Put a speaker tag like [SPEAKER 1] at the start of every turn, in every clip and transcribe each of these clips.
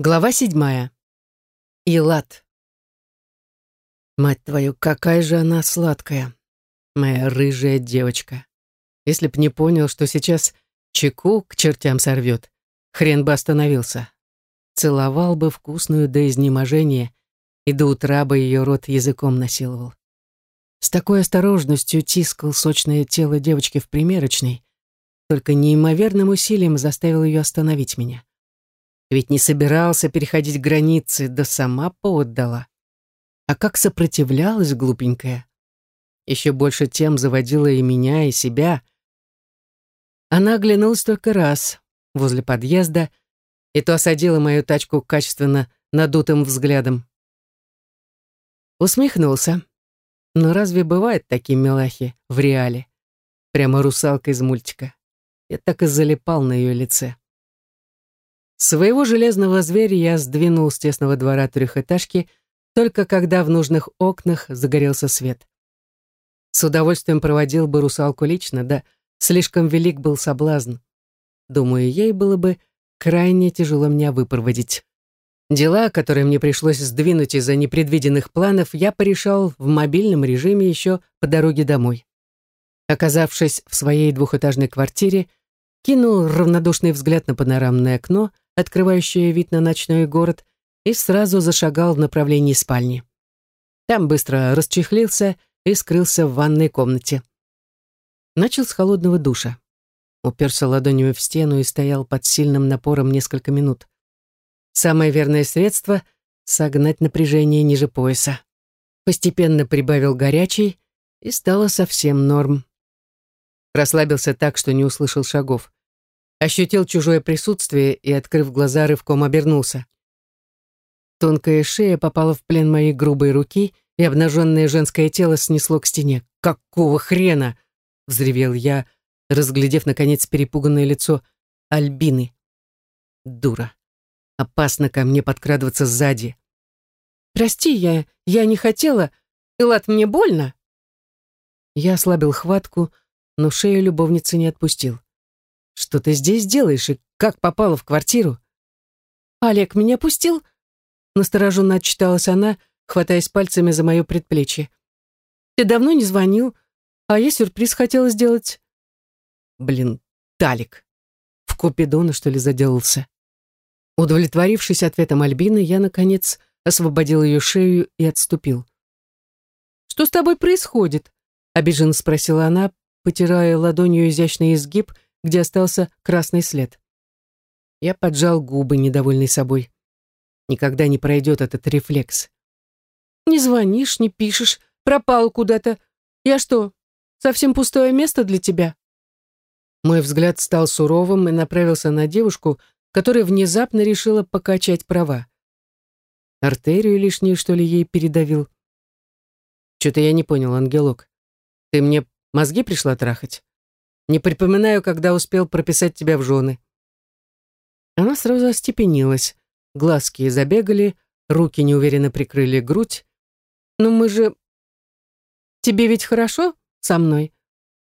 [SPEAKER 1] Глава седьмая. Илат. Мать твою, какая же она сладкая. Моя рыжая девочка. Если б не понял, что сейчас чеку к чертям сорвет, хрен бы остановился. Целовал бы вкусную до изнеможения и до утра бы ее рот языком насиловал. С такой осторожностью тискал сочное тело девочки в примерочной, только неимоверным усилием заставил ее остановить меня. Ведь не собирался переходить границы, да сама повод дала. А как сопротивлялась глупенькая. Еще больше тем заводила и меня, и себя. Она оглянулась только раз, возле подъезда, и то осадила мою тачку качественно надутым взглядом. Усмехнулся. Но разве бывают такие милахи в реале? Прямо русалка из мультика. Я так и залипал на ее лице. Своего железного зверя я сдвинул с тесного двора трехэтажки, только когда в нужных окнах загорелся свет. С удовольствием проводил бы русалку лично, да слишком велик был соблазн. Думаю, ей было бы крайне тяжело меня выпроводить. Дела, которые мне пришлось сдвинуть из-за непредвиденных планов, я порешал в мобильном режиме еще по дороге домой. Оказавшись в своей двухэтажной квартире, кинул равнодушный взгляд на панорамное окно — открывающее вид на ночной город, и сразу зашагал в направлении спальни. Там быстро расчехлился и скрылся в ванной комнате. Начал с холодного душа. Уперся ладонями в стену и стоял под сильным напором несколько минут. Самое верное средство — согнать напряжение ниже пояса. Постепенно прибавил горячий, и стало совсем норм. Расслабился так, что не услышал шагов ощутил чужое присутствие и, открыв глаза, рывком обернулся. Тонкая шея попала в плен моей грубой руки, и обнаженное женское тело снесло к стене. «Какого хрена?» — взревел я, разглядев, наконец, перепуганное лицо Альбины. «Дура. Опасно ко мне подкрадываться сзади». «Прости, я... я не хотела. Элат, мне больно?» Я ослабил хватку, но шею любовницы не отпустил. Что ты здесь делаешь и как попала в квартиру? Олег меня пустил? Настороженно отчиталась она, хватаясь пальцами за мое предплечье. Ты давно не звонил, а я сюрприз хотела сделать. Блин, Талик. В Купидона, что ли, заделался? Удовлетворившись ответом Альбины, я, наконец, освободил ее шею и отступил. «Что с тобой происходит?» — обиженно спросила она, потирая ладонью изящный изгиб — где остался красный след. Я поджал губы, недовольный собой. Никогда не пройдет этот рефлекс. «Не звонишь, не пишешь, пропал куда-то. Я что, совсем пустое место для тебя?» Мой взгляд стал суровым и направился на девушку, которая внезапно решила покачать права. Артерию лишнюю, что ли, ей передавил? Что-то я не понял, ангелок. Ты мне мозги пришла трахать? Не припоминаю, когда успел прописать тебя в жены». Она сразу остепенилась. Глазки забегали, руки неуверенно прикрыли грудь. «Но мы же... Тебе ведь хорошо со мной?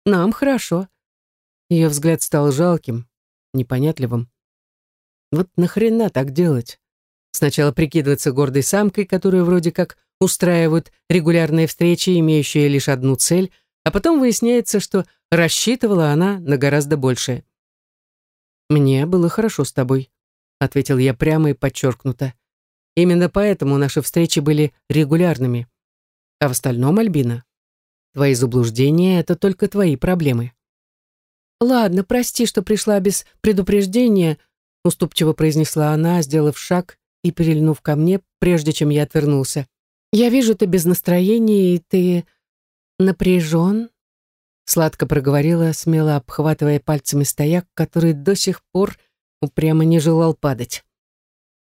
[SPEAKER 1] Нам хорошо». Ее взгляд стал жалким, непонятливым. Вот нахрена так делать? Сначала прикидываться гордой самкой, которую вроде как устраивают регулярные встречи, имеющие лишь одну цель — а потом выясняется, что рассчитывала она на гораздо большее. «Мне было хорошо с тобой», — ответил я прямо и подчеркнуто. «Именно поэтому наши встречи были регулярными. А в остальном, Альбина, твои заблуждения — это только твои проблемы». «Ладно, прости, что пришла без предупреждения», — уступчиво произнесла она, сделав шаг и прильнув ко мне, прежде чем я отвернулся. «Я вижу, ты без настроения, и ты напряжен?» Сладко проговорила, смело обхватывая пальцами стояк, который до сих пор упрямо не желал падать.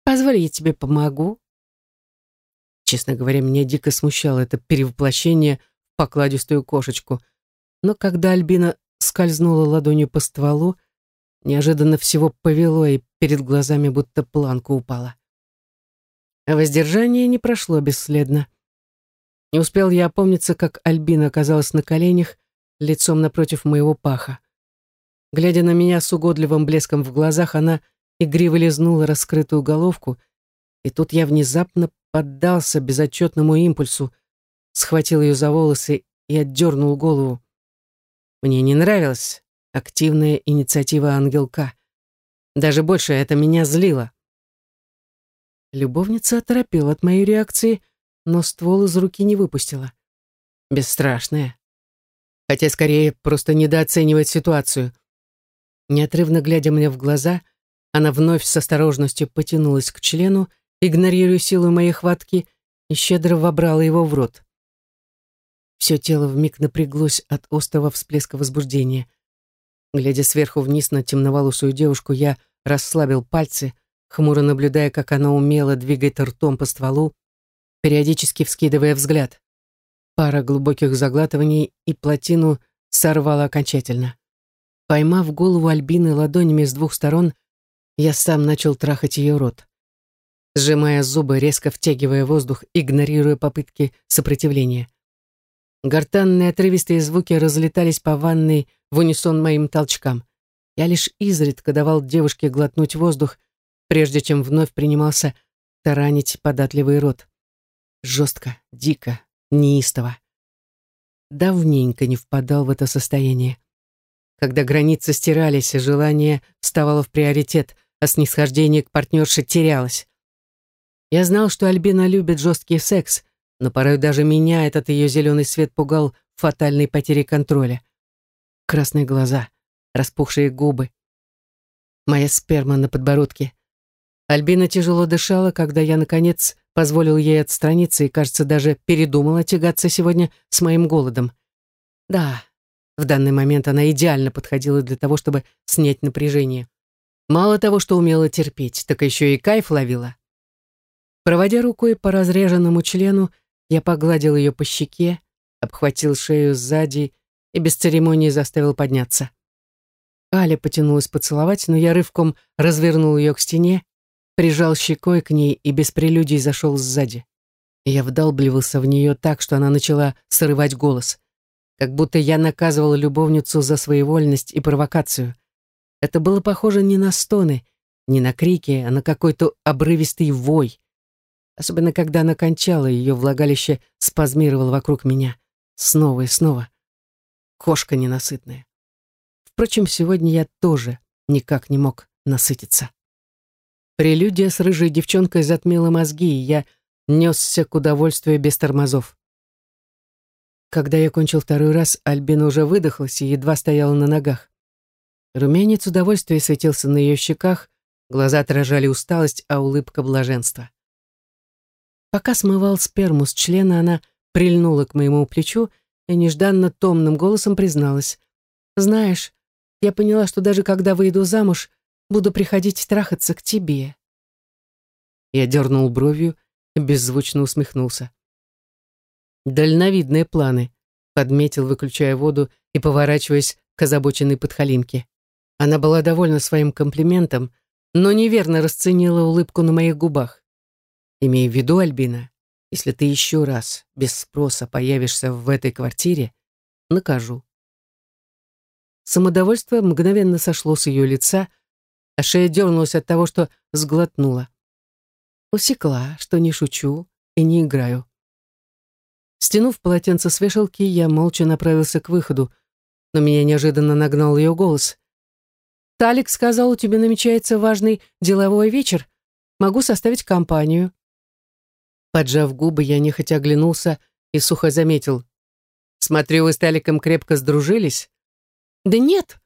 [SPEAKER 1] «Позволь, я тебе помогу?» Честно говоря, меня дико смущало это перевоплощение в покладистую кошечку. Но когда Альбина скользнула ладонью по стволу, неожиданно всего повело, и перед глазами будто планка упала. А воздержание не прошло бесследно. Не успел я опомниться, как Альбина оказалась на коленях, лицом напротив моего паха. Глядя на меня с угодливым блеском в глазах, она игриво лизнула раскрытую головку И тут я внезапно поддался безотчетному импульсу, схватил ее за волосы и отдернул голову. Мне не нравилась активная инициатива ангелка. Даже больше это меня злило. Любовница оторопела от моей реакции, но ствол из руки не выпустила. Бесстрашная. Хотя скорее просто недооценивает ситуацию. Неотрывно глядя мне в глаза, она вновь с осторожностью потянулась к члену, игнорируя силу моей хватки, и щедро вобрала его в рот. Все тело вмиг напряглось от острого всплеска возбуждения. Глядя сверху вниз на темноволосую девушку, я расслабил пальцы, хмуро наблюдая, как она умело двигает ртом по стволу, периодически вскидывая взгляд. Пара глубоких заглатываний, и плотину сорвала окончательно. Поймав голову Альбины ладонями с двух сторон, я сам начал трахать ее рот. Сжимая зубы, резко втягивая воздух, игнорируя попытки сопротивления. Гортанные отрывистые звуки разлетались по ванной в унисон моим толчкам. Я лишь изредка давал девушке глотнуть воздух, прежде чем вновь принимался таранить податливый рот. Жестко, дико, неистово. Давненько не впадал в это состояние. Когда границы стирались, желание вставало в приоритет, а снисхождение к партнерше терялось. Я знал, что Альбина любит жесткий секс, но порой даже меня этот ее зеленый свет пугал фатальной потерей контроля. Красные глаза, распухшие губы, моя сперма на подбородке. Альбина тяжело дышала, когда я, наконец, позволил ей отстраниться и, кажется, даже передумала тягаться сегодня с моим голодом. Да, в данный момент она идеально подходила для того, чтобы снять напряжение. Мало того, что умела терпеть, так еще и кайф ловила. Проводя рукой по разреженному члену, я погладил ее по щеке, обхватил шею сзади и без церемонии заставил подняться. Аля потянулась поцеловать, но я рывком развернул ее к стене, прижал щекой к ней и без прелюдий зашел сзади. Я вдалбливался в нее так, что она начала срывать голос. Как будто я наказывал любовницу за своевольность и провокацию. Это было похоже не на стоны, не на крики, а на какой-то обрывистый вой особенно когда она кончала, ее влагалище спазмировало вокруг меня. Снова и снова. Кошка ненасытная. Впрочем, сегодня я тоже никак не мог насытиться. Прелюдия с рыжей девчонкой затмила мозги, и я несся к удовольствию без тормозов. Когда я кончил второй раз, Альбина уже выдохлась и едва стояла на ногах. Румянец удовольствия светился на ее щеках, глаза отражали усталость, а улыбка блаженства. Пока смывал сперму с члена, она прильнула к моему плечу и нежданно томным голосом призналась. «Знаешь, я поняла, что даже когда выйду замуж, буду приходить трахаться к тебе». Я дернул бровью и беззвучно усмехнулся. «Дальновидные планы», — подметил, выключая воду и поворачиваясь к озабоченной подхалимке. Она была довольна своим комплиментом, но неверно расценила улыбку на моих губах. Имей в виду, Альбина, если ты еще раз без спроса появишься в этой квартире, накажу. Самодовольство мгновенно сошло с ее лица, а шея дернулась от того, что сглотнула. Усекла, что не шучу и не играю. Стянув полотенце с вешалки, я молча направился к выходу, но меня неожиданно нагнал ее голос. «Талик сказал, у тебя намечается важный деловой вечер. Могу составить компанию». Поджав губы, я нехотя оглянулся и сухо заметил. «Смотрю, вы с Таликом крепко сдружились?» «Да нет», —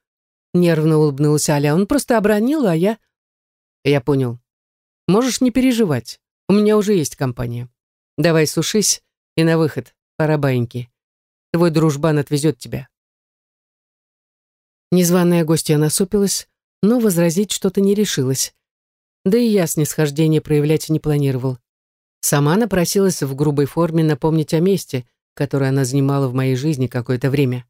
[SPEAKER 1] нервно улыбнулась Аля. «Он просто обронил, а я...» «Я понял. Можешь не переживать. У меня уже есть компания. Давай сушись и на выход, пора баиньки. Твой дружбан отвезет тебя». Незваная гостья насупилась, но возразить что-то не решилась. Да и я снисхождение проявлять не планировал. Сама напросилась в грубой форме напомнить о месте, которое она занимала в моей жизни какое-то время.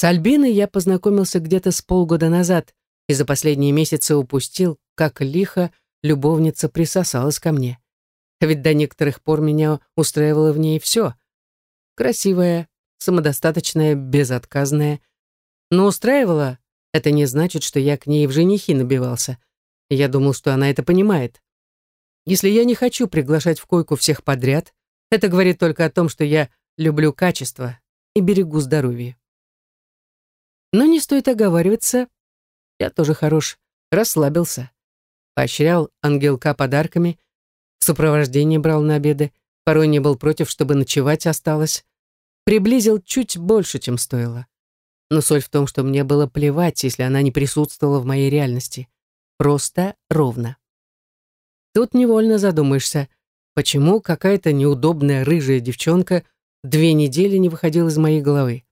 [SPEAKER 1] С Альбиной я познакомился где-то с полгода назад и за последние месяцы упустил, как лихо любовница присосалась ко мне. Ведь до некоторых пор меня устраивало в ней все. Красивая, самодостаточная, безотказная. Но устраивала — это не значит, что я к ней в женихи набивался. Я думал, что она это понимает. Если я не хочу приглашать в койку всех подряд, это говорит только о том, что я люблю качество и берегу здоровье. Но не стоит оговариваться. Я тоже хорош, расслабился. Поощрял ангелка подарками, в сопровождении брал на обеды, порой не был против, чтобы ночевать осталось. Приблизил чуть больше, чем стоило. Но соль в том, что мне было плевать, если она не присутствовала в моей реальности. Просто ровно. Тут невольно задумаешься, почему какая-то неудобная рыжая девчонка две недели не выходила из моей головы.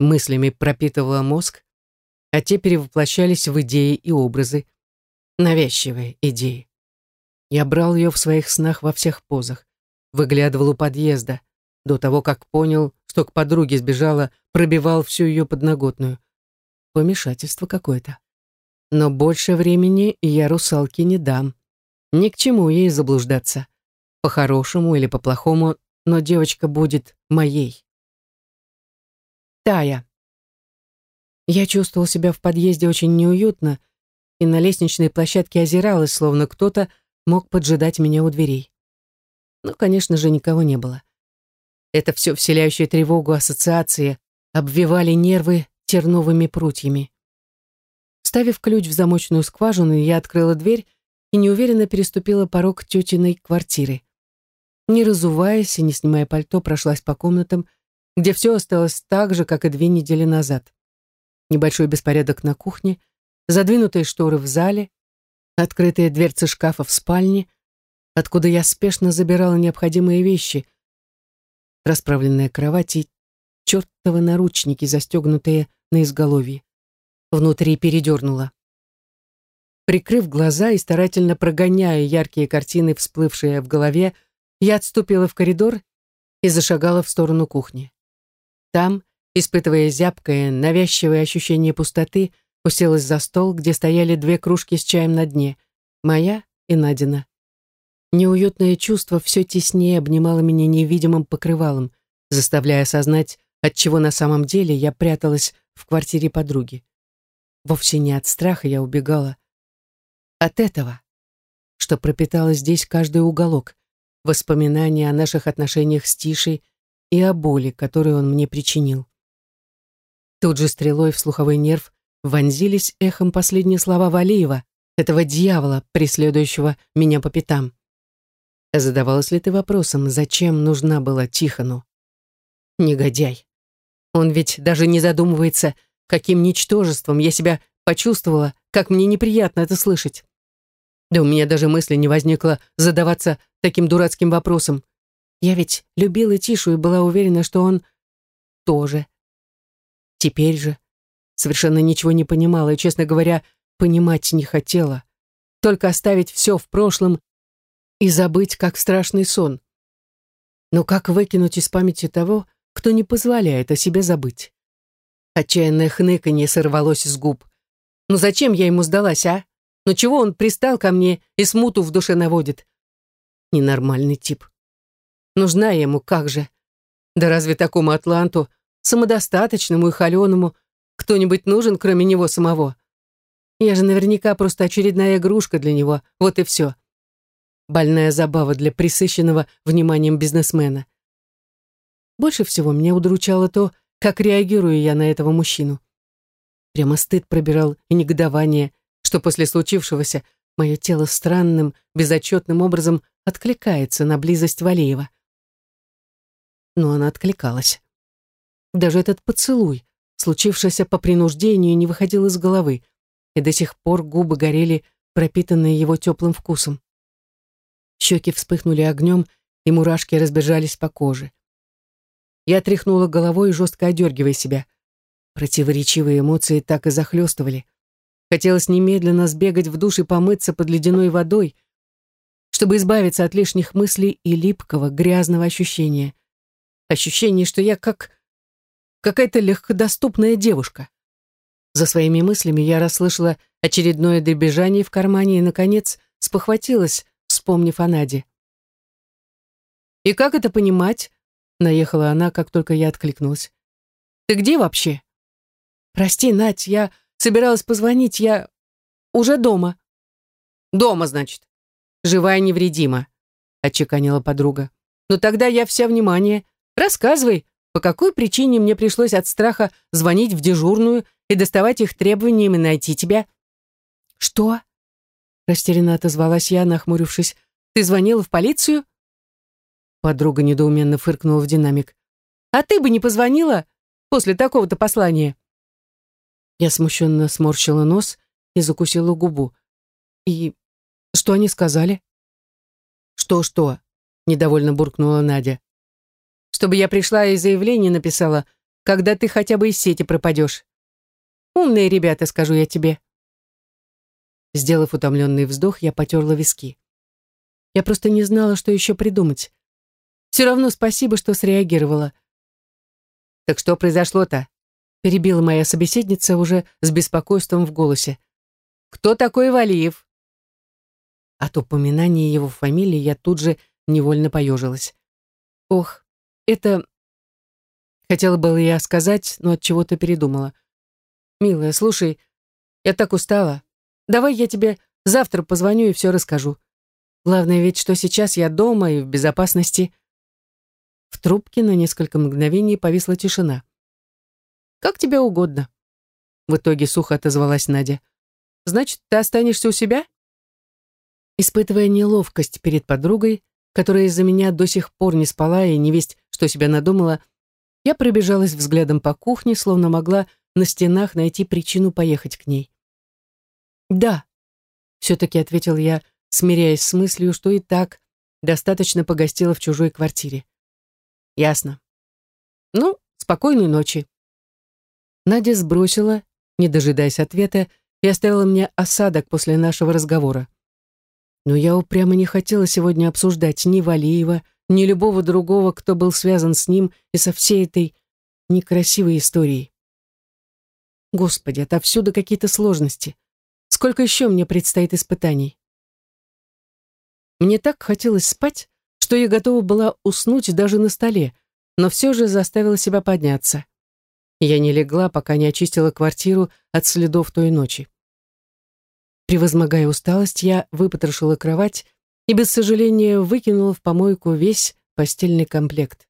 [SPEAKER 1] Мыслями пропитывала мозг, а те перевоплощались в идеи и образы. Навязчивые идеи. Я брал ее в своих снах во всех позах, выглядывал у подъезда, до того, как понял, что к подруге сбежала, пробивал всю ее подноготную. Помешательство какое-то. Но больше времени я русалке не дам. Ни к чему ей заблуждаться. По-хорошему или по-плохому, но девочка будет моей. Тая. Я чувствовал себя в подъезде очень неуютно и на лестничной площадке озиралась, словно кто-то мог поджидать меня у дверей. Но, конечно же, никого не было. Это все вселяющее тревогу ассоциации обвивали нервы терновыми прутьями. Ставив ключ в замочную скважину, я открыла дверь и неуверенно переступила порог тетиной квартиры. Не разуваясь и не снимая пальто, прошлась по комнатам, где все осталось так же, как и две недели назад. Небольшой беспорядок на кухне, задвинутые шторы в зале, открытые дверцы шкафа в спальне, откуда я спешно забирала необходимые вещи, расправленная кровать и чертовы наручники, застегнутые на изголовье. Внутри передернула. Прикрыв глаза и старательно прогоняя яркие картины, всплывшие в голове, я отступила в коридор и зашагала в сторону кухни. Там, испытывая зябкое, навязчивое ощущение пустоты, уселась за стол, где стояли две кружки с чаем на дне, моя и Надина. Неуютное чувство все теснее обнимало меня невидимым покрывалом, заставляя осознать, от чего на самом деле я пряталась в квартире подруги. Вовсе не от страха я убегала. От этого, что пропитало здесь каждый уголок, воспоминания о наших отношениях с Тишей и о боли, которую он мне причинил. Тут же стрелой в слуховой нерв вонзились эхом последние слова Валиева, этого дьявола, преследующего меня по пятам. Задавалась ли ты вопросом, зачем нужна была Тихону? Негодяй. Он ведь даже не задумывается, каким ничтожеством я себя почувствовала, как мне неприятно это слышать. Да у меня даже мысли не возникло задаваться таким дурацким вопросом. Я ведь любила Тишу и была уверена, что он тоже. Теперь же совершенно ничего не понимала и, честно говоря, понимать не хотела. Только оставить все в прошлом и забыть, как страшный сон. Но как выкинуть из памяти того, кто не позволяет о себе забыть? Отчаянное хныканье сорвалось с губ. «Ну зачем я ему сдалась, а? Ну чего он пристал ко мне и смуту в душе наводит? Ненормальный тип. Нужна ему, как же? Да разве такому атланту, самодостаточному и холеному, кто-нибудь нужен, кроме него самого? Я же наверняка просто очередная игрушка для него, вот и все. Больная забава для присыщенного вниманием бизнесмена. Больше всего меня удручало то, как реагирую я на этого мужчину. Прямо стыд пробирал и негодование, что после случившегося мое тело странным, безотчетным образом откликается на близость Валеева. Но она откликалась. Даже этот поцелуй, случившийся по принуждению, не выходил из головы, и до сих пор губы горели, пропитанные его теплым вкусом. Щеки вспыхнули огнем, и мурашки разбежались по коже. Я тряхнула головой, жестко одергивая себя. Противоречивые эмоции так и захлестывали. Хотелось немедленно сбегать в душ и помыться под ледяной водой, чтобы избавиться от лишних мыслей и липкого, грязного ощущения. Ощущение, что я как какая-то легкодоступная девушка. За своими мыслями я расслышала очередное дребезжание в кармане и, наконец, спохватилась, вспомнив о Наде. «И как это понимать?» — наехала она, как только я откликнулась. «Ты где вообще?» «Прости, Надь, я собиралась позвонить, я уже дома». «Дома, значит?» живая невредима», — отчеканила подруга. «Но тогда я вся внимание. Рассказывай, по какой причине мне пришлось от страха звонить в дежурную и доставать их требованиями найти тебя?» «Что?» — растерянно отозвалась я, нахмурившись. «Ты звонила в полицию?» Подруга недоуменно фыркнула в динамик. «А ты бы не позвонила после такого-то послания?» Я смущенно сморщила нос и закусила губу. «И что они сказали?» «Что-что?» — недовольно буркнула Надя. «Чтобы я пришла и заявление написала, когда ты хотя бы из сети пропадешь. Умные ребята, скажу я тебе». Сделав утомленный вздох, я потерла виски. Я просто не знала, что еще придумать. Все равно спасибо, что среагировала. «Так что произошло-то?» перебила моя собеседница уже с беспокойством в голосе. «Кто такой Валиев?» От упоминания его фамилии я тут же невольно поежилась. «Ох, это...» Хотела было я сказать, но от чего то передумала. «Милая, слушай, я так устала. Давай я тебе завтра позвоню и все расскажу. Главное ведь, что сейчас я дома и в безопасности». В трубке на несколько мгновений повисла тишина. Как тебе угодно. В итоге сухо отозвалась Надя. Значит, ты останешься у себя? Испытывая неловкость перед подругой, которая из-за меня до сих пор не спала и не весть, что себя надумала, я пробежалась взглядом по кухне, словно могла на стенах найти причину поехать к ней. «Да», — все-таки ответил я, смиряясь с мыслью, что и так достаточно погостила в чужой квартире. «Ясно. Ну, спокойной ночи». Надя сбросила, не дожидаясь ответа, и оставила мне осадок после нашего разговора. Но я упрямо не хотела сегодня обсуждать ни Валиева, ни любого другого, кто был связан с ним и со всей этой некрасивой историей. Господи, отовсюду какие-то сложности. Сколько еще мне предстоит испытаний? Мне так хотелось спать, что я готова была уснуть даже на столе, но все же заставила себя подняться. Я не легла, пока не очистила квартиру от следов той ночи. Превозмогая усталость, я выпотрошила кровать и без сожаления выкинула в помойку весь постельный комплект.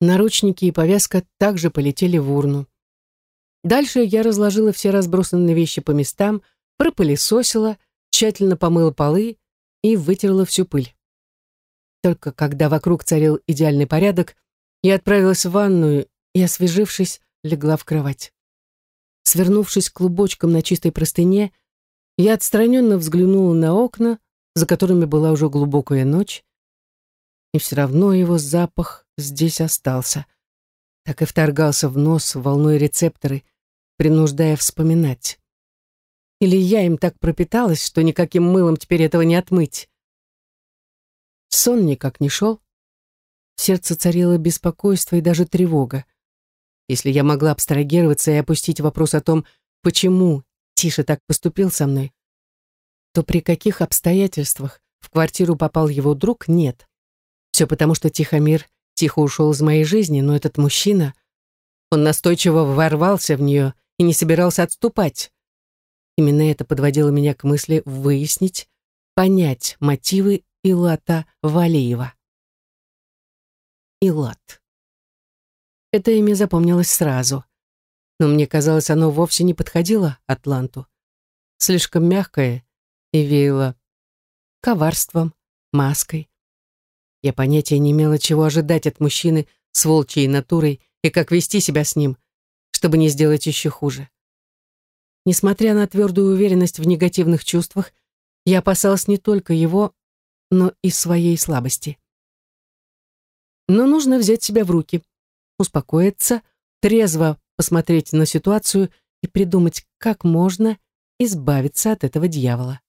[SPEAKER 1] Наручники и повязка также полетели в урну. Дальше я разложила все разбросанные вещи по местам, пропылесосила, тщательно помыла полы и вытерла всю пыль. Только когда вокруг царил идеальный порядок, я отправилась в ванную и, освежившись, легла в кровать. Свернувшись клубочком на чистой простыне, я отстраненно взглянула на окна, за которыми была уже глубокая ночь, и все равно его запах здесь остался. Так и вторгался в нос волной рецепторы, принуждая вспоминать. Или я им так пропиталась, что никаким мылом теперь этого не отмыть. Сон никак не шел. В сердце царило беспокойство и даже тревога. Если я могла абстрагироваться и опустить вопрос о том, почему Тиша так поступил со мной, то при каких обстоятельствах в квартиру попал его друг, нет. Все потому, что Тихомир тихо ушел из моей жизни, но этот мужчина, он настойчиво ворвался в нее и не собирался отступать. Именно это подводило меня к мысли выяснить, понять мотивы Илата Валиева. Илат. Это имя запомнилось сразу. Но мне казалось, оно вовсе не подходило Атланту. Слишком мягкое и веяло коварством, маской. Я понятия не имела, чего ожидать от мужчины с волчьей натурой и как вести себя с ним, чтобы не сделать еще хуже. Несмотря на твердую уверенность в негативных чувствах, я опасалась не только его, но и своей слабости. Но нужно взять себя в руки — успокоиться, трезво посмотреть на ситуацию и придумать, как можно избавиться от этого дьявола.